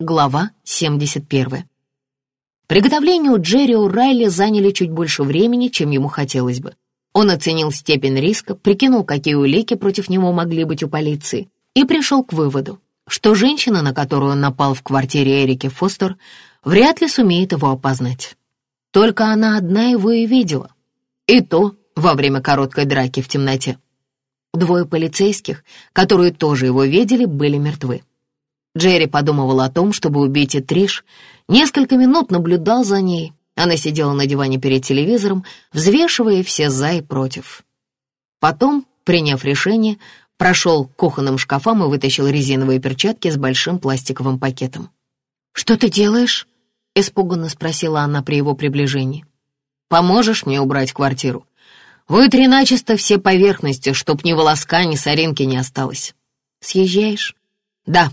Глава 71. Приготовления у Джерри Райли заняли чуть больше времени, чем ему хотелось бы. Он оценил степень риска, прикинул, какие улики против него могли быть у полиции, и пришел к выводу, что женщина, на которую он напал в квартире Эрики Фостер, вряд ли сумеет его опознать. Только она одна его и видела. И то во время короткой драки в темноте. Двое полицейских, которые тоже его видели, были мертвы. Джерри подумывал о том, чтобы убить и Триш. Несколько минут наблюдал за ней. Она сидела на диване перед телевизором, взвешивая все «за» и «против». Потом, приняв решение, прошел к кухонным шкафам и вытащил резиновые перчатки с большим пластиковым пакетом. «Что ты делаешь?» — испуганно спросила она при его приближении. «Поможешь мне убрать квартиру? Вытри начисто все поверхности, чтоб ни волоска, ни соринки не осталось. Съезжаешь?» «Да»,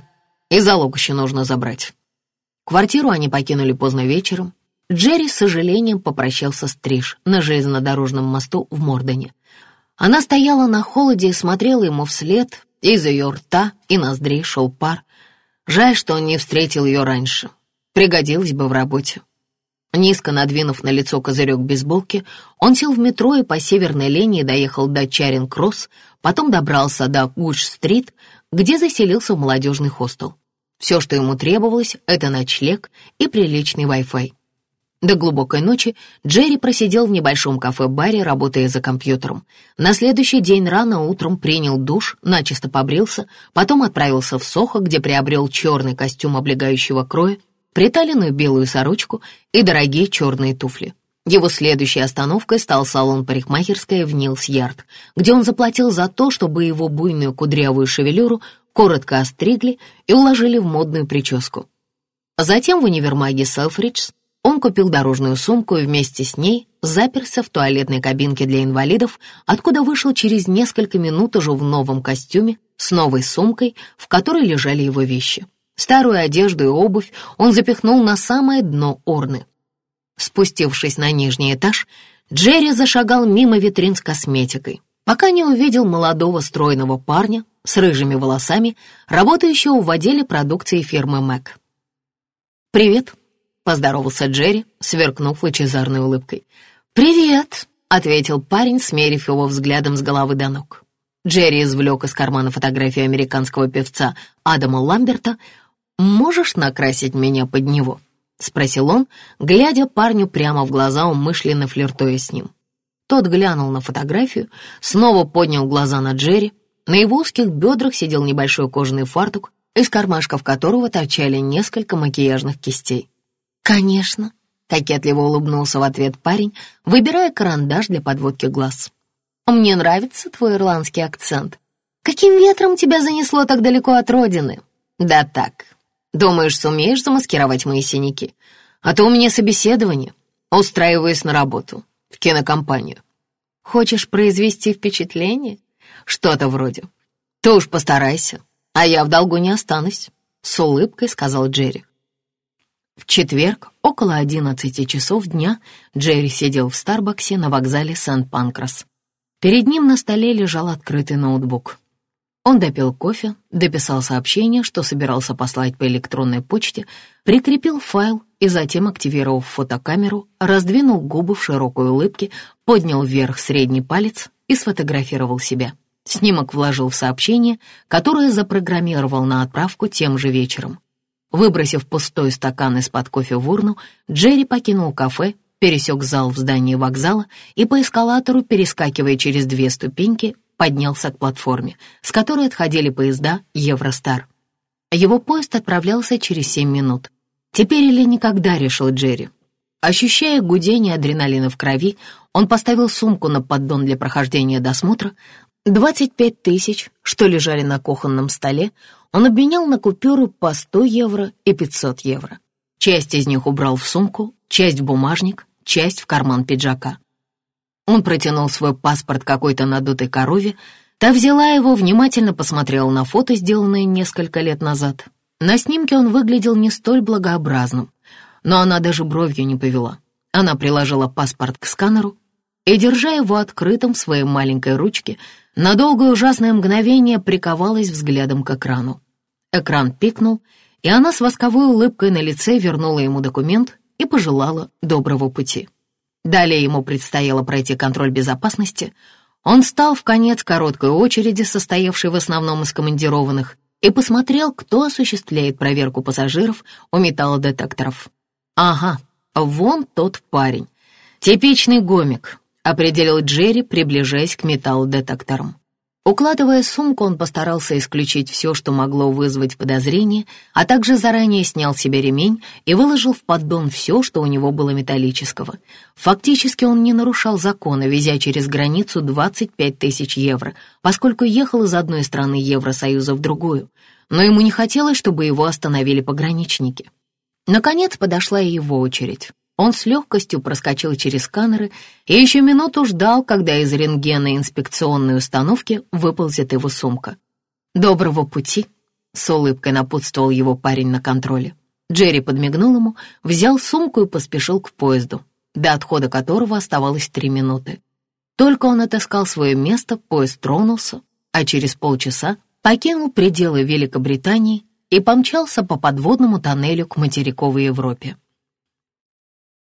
и залог еще нужно забрать. Квартиру они покинули поздно вечером. Джерри с сожалением попрощался с Триш на железнодорожном мосту в Мордоне. Она стояла на холоде и смотрела ему вслед. Из ее рта и ноздрей шел пар. Жаль, что он не встретил ее раньше. Пригодилось бы в работе. Низко надвинув на лицо козырек бейсболки, он сел в метро и по северной линии доехал до Чаринг-Кросс, потом добрался до Гудж-стрит, где заселился в молодежный хостел. Все, что ему требовалось, это ночлег и приличный Wi-Fi. До глубокой ночи Джерри просидел в небольшом кафе-баре, работая за компьютером. На следующий день рано утром принял душ, начисто побрился, потом отправился в Сохо, где приобрел черный костюм облегающего кроя, приталенную белую сорочку и дорогие черные туфли. Его следующей остановкой стал салон парикмахерская в Нилс-Ярд, где он заплатил за то, чтобы его буйную кудрявую шевелюру коротко остригли и уложили в модную прическу. Затем в универмаге Селфридж он купил дорожную сумку и вместе с ней заперся в туалетной кабинке для инвалидов, откуда вышел через несколько минут уже в новом костюме с новой сумкой, в которой лежали его вещи. Старую одежду и обувь он запихнул на самое дно урны. Спустившись на нижний этаж, Джерри зашагал мимо витрин с косметикой, пока не увидел молодого стройного парня с рыжими волосами, работающего в отделе продукции фирмы Мэг. «Привет», — поздоровался Джерри, сверкнув лучезарной улыбкой. «Привет», — ответил парень, смерив его взглядом с головы до ног. Джерри извлек из кармана фотографию американского певца Адама Ламберта. «Можешь накрасить меня под него?» — спросил он, глядя парню прямо в глаза, умышленно флиртуя с ним. Тот глянул на фотографию, снова поднял глаза на Джерри, на его узких бедрах сидел небольшой кожаный фартук, из кармашков которого торчали несколько макияжных кистей. «Конечно», — кокетливо улыбнулся в ответ парень, выбирая карандаш для подводки глаз. «Мне нравится твой ирландский акцент. Каким ветром тебя занесло так далеко от родины?» «Да так. Думаешь, сумеешь замаскировать мои синяки? А то у меня собеседование. Устраиваюсь на работу, в кинокомпанию. Хочешь произвести впечатление?» Что-то вроде. Ты уж постарайся, а я в долгу не останусь, с улыбкой сказал Джерри. В четверг, около одиннадцати часов дня, Джерри сидел в Старбаксе на вокзале Сент-Панкрас. Перед ним на столе лежал открытый ноутбук. Он допил кофе, дописал сообщение, что собирался послать по электронной почте, прикрепил файл и затем, активировав фотокамеру, раздвинул губы в широкой улыбке, поднял вверх средний палец и сфотографировал себя. Снимок вложил в сообщение, которое запрограммировал на отправку тем же вечером. Выбросив пустой стакан из-под кофе в урну, Джерри покинул кафе, пересек зал в здании вокзала и по эскалатору, перескакивая через две ступеньки, поднялся к платформе, с которой отходили поезда «Евростар». Его поезд отправлялся через семь минут. «Теперь или никогда», — решил Джерри. Ощущая гудение адреналина в крови, он поставил сумку на поддон для прохождения досмотра, 25 тысяч, что лежали на кухонном столе, он обменял на купюры по 100 евро и 500 евро. Часть из них убрал в сумку, часть в бумажник, часть в карман пиджака. Он протянул свой паспорт какой-то надутой корове, та взяла его, внимательно посмотрела на фото, сделанное несколько лет назад. На снимке он выглядел не столь благообразным, но она даже бровью не повела. Она приложила паспорт к сканеру и, держа его открытым в своей маленькой ручке, на долгое ужасное мгновение приковалась взглядом к экрану. Экран пикнул, и она с восковой улыбкой на лице вернула ему документ и пожелала доброго пути. Далее ему предстояло пройти контроль безопасности. Он встал в конец короткой очереди, состоявшей в основном из командированных, и посмотрел, кто осуществляет проверку пассажиров у металлодетекторов. «Ага, вон тот парень. Типичный гомик», — определил Джерри, приближаясь к металлодетекторам. Укладывая сумку, он постарался исключить все, что могло вызвать подозрение, а также заранее снял себе ремень и выложил в поддон все, что у него было металлического. Фактически он не нарушал закона, везя через границу 25 тысяч евро, поскольку ехал из одной страны Евросоюза в другую, но ему не хотелось, чтобы его остановили пограничники. Наконец подошла и его очередь. Он с легкостью проскочил через сканеры и еще минуту ждал, когда из рентгена инспекционной установки выползет его сумка. «Доброго пути!» — с улыбкой напутствовал его парень на контроле. Джерри подмигнул ему, взял сумку и поспешил к поезду, до отхода которого оставалось три минуты. Только он отыскал свое место, поезд тронулся, а через полчаса покинул пределы Великобритании и помчался по подводному тоннелю к материковой Европе.